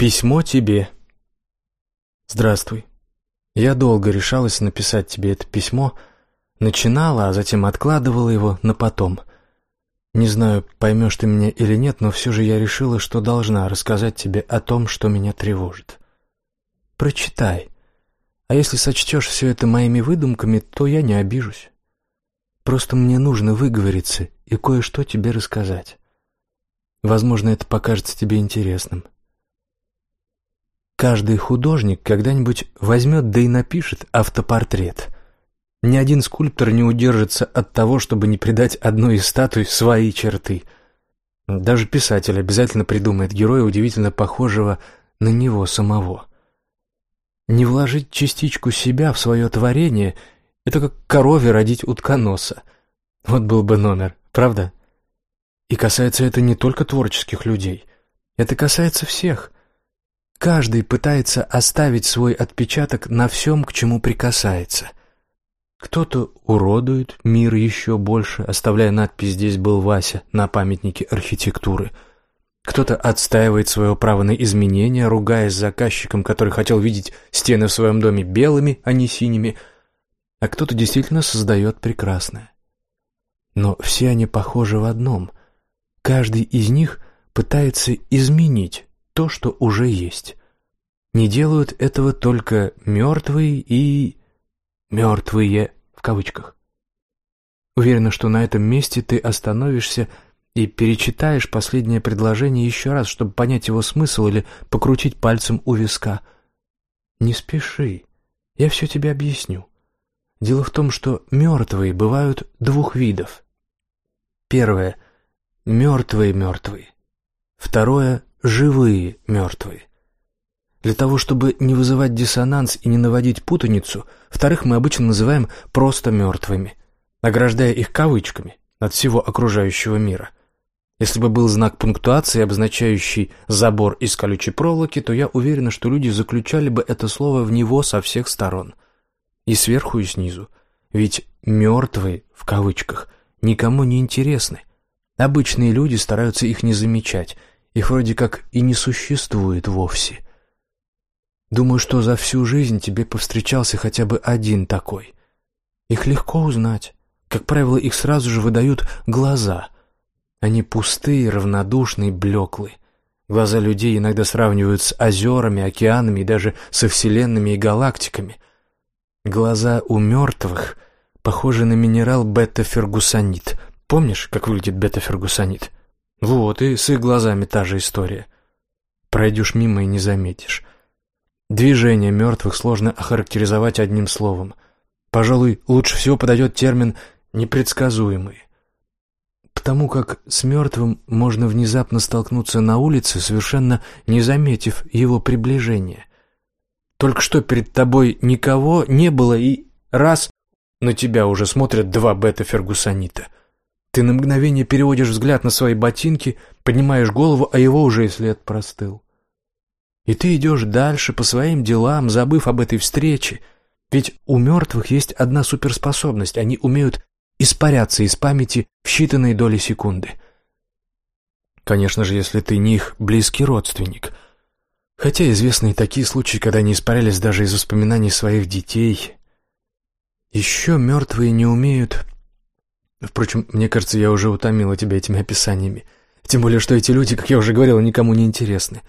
Письмо тебе. Здравствуй. Я долго решалась написать тебе это письмо, начинала, а затем откладывала его на потом. Не знаю, поймешь ты меня или нет, но все же я решила, что должна рассказать тебе о том, что меня тревожит. Прочитай. А если сочтешь все это моими выдумками, то я не обижусь. Просто мне нужно выговориться и кое-что тебе рассказать. Возможно, это покажется тебе интересным. Каждый художник когда-нибудь возьмет да и напишет автопортрет. Ни один скульптор не удержится от того, чтобы не придать одной из статуй свои черты. Даже писатель обязательно придумает героя, удивительно похожего на него самого. Не вложить частичку себя в свое творение — это как корове родить утконоса. Вот был бы номер, правда? И касается это не только творческих людей. Это касается всех — Каждый пытается оставить свой отпечаток на всем, к чему прикасается. Кто-то уродует мир еще больше, оставляя надпись «Здесь был Вася» на памятнике архитектуры. Кто-то отстаивает свое право на изменения, ругаясь заказчиком, который хотел видеть стены в своем доме белыми, а не синими, а кто-то действительно создает прекрасное. Но все они похожи в одном. Каждый из них пытается изменить то, что уже есть. Не делают этого только мертвые и... мертвые в кавычках. Уверена, что на этом месте ты остановишься и перечитаешь последнее предложение еще раз, чтобы понять его смысл или покрутить пальцем у виска. Не спеши, я все тебе объясню. Дело в том, что мертвые бывают двух видов. Первое — мертвые-мертвые. Второе живые мертвые. Для того, чтобы не вызывать диссонанс и не наводить путаницу, вторых мы обычно называем просто мертвыми, ограждая их кавычками от всего окружающего мира. Если бы был знак пунктуации, обозначающий «забор из колючей проволоки», то я уверена, что люди заключали бы это слово в него со всех сторон. И сверху, и снизу. Ведь «мертвые» в кавычках никому не интересны. Обычные люди стараются их не замечать – их вроде как и не существует вовсе. Думаю, что за всю жизнь тебе повстречался хотя бы один такой. Их легко узнать. Как правило, их сразу же выдают глаза. Они пустые, равнодушные, блеклые. Глаза людей иногда сравнивают с озерами, океанами и даже со вселенными и галактиками. Глаза у мертвых похожи на минерал бета-фергусонит. Помнишь, как выглядит бета-фергусонит? Вот, и с их глазами та же история. Пройдешь мимо и не заметишь. Движение мертвых сложно охарактеризовать одним словом. Пожалуй, лучше всего подойдет термин «непредсказуемый». Потому как с мертвым можно внезапно столкнуться на улице, совершенно не заметив его приближения. Только что перед тобой никого не было, и раз на тебя уже смотрят два бета-фергусонита — ты на мгновение переводишь взгляд на свои ботинки, поднимаешь голову, а его уже и след простыл. И ты идешь дальше по своим делам, забыв об этой встрече. Ведь у мертвых есть одна суперспособность — они умеют испаряться из памяти в считанные доли секунды. Конечно же, если ты не их близкий родственник. Хотя известны и такие случаи, когда они испарялись даже из воспоминаний своих детей. Еще мертвые не умеют Впрочем, мне кажется, я уже утомила тебя этими описаниями. Тем более, что эти люди, как я уже говорила, никому не интересны.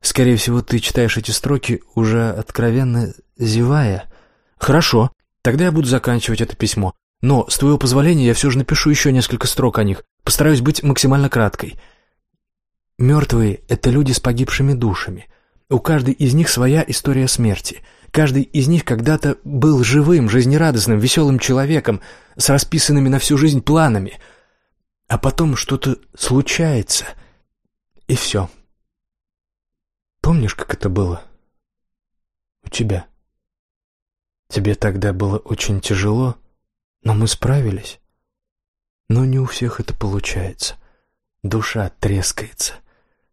Скорее всего, ты читаешь эти строки, уже откровенно зевая. Хорошо, тогда я буду заканчивать это письмо. Но, с твоего позволения, я все же напишу еще несколько строк о них. Постараюсь быть максимально краткой. Мертвые — это люди с погибшими душами. У каждой из них своя история смерти — Каждый из них когда-то был живым, жизнерадостным, веселым человеком с расписанными на всю жизнь планами. А потом что-то случается, и все. Помнишь, как это было? У тебя. Тебе тогда было очень тяжело, но мы справились. Но не у всех это получается. Душа трескается,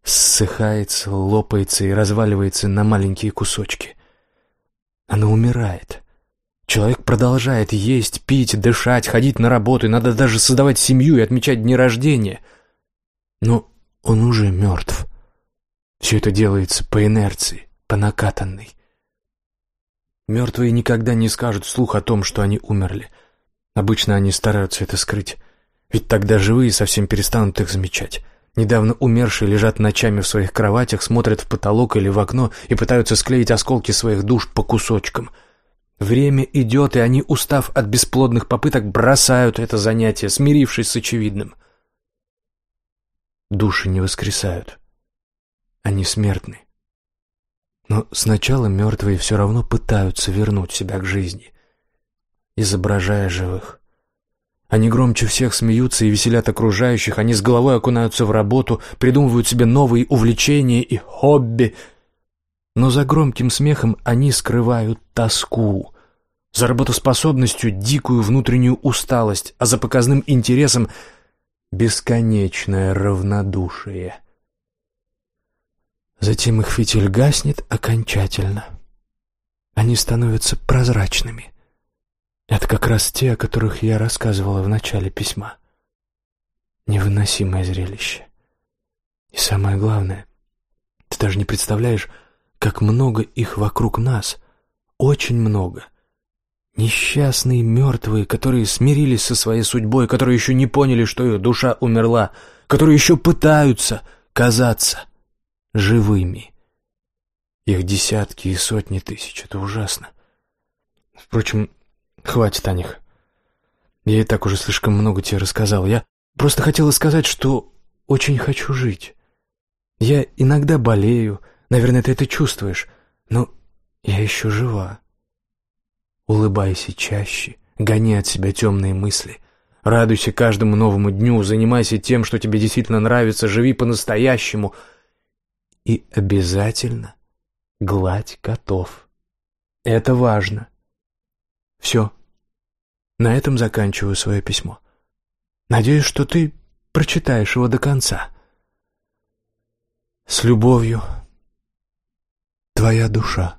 ссыхается, лопается и разваливается на маленькие кусочки. Она умирает. Человек продолжает есть, пить, дышать, ходить на работу, и надо даже создавать семью и отмечать дни рождения. Но он уже мертв. Все это делается по инерции, по накатанной. Мертвые никогда не скажут вслух о том, что они умерли. Обычно они стараются это скрыть. Ведь тогда живые совсем перестанут их замечать. Недавно умершие лежат ночами в своих кроватях, смотрят в потолок или в окно и пытаются склеить осколки своих душ по кусочкам. Время идет, и они, устав от бесплодных попыток, бросают это занятие, смирившись с очевидным. Души не воскресают. Они смертны. Но сначала мертвые все равно пытаются вернуть себя к жизни, изображая живых. Они громче всех смеются и веселят окружающих, они с головой окунаются в работу, придумывают себе новые увлечения и хобби. Но за громким смехом они скрывают тоску, за работоспособностью дикую внутреннюю усталость, а за показным интересом бесконечное равнодушие. Затем их фитиль гаснет окончательно. Они становятся прозрачными. Это как раз те, о которых я рассказывала в начале письма. Невыносимое зрелище. И самое главное, ты даже не представляешь, как много их вокруг нас. Очень много. Несчастные мертвые, которые смирились со своей судьбой, которые еще не поняли, что их душа умерла, которые еще пытаются казаться живыми. Их десятки и сотни тысяч. Это ужасно. Впрочем, хватит о них. Я и так уже слишком много тебе рассказал. Я просто хотела сказать, что очень хочу жить. Я иногда болею, наверное, ты это чувствуешь, но я еще жива. Улыбайся чаще, гони от себя темные мысли. Радуйся каждому новому дню, занимайся тем, что тебе действительно нравится, живи по-настоящему — и обязательно гладь котов. Это важно. Все. На этом заканчиваю свое письмо. Надеюсь, что ты прочитаешь его до конца. С любовью, твоя душа.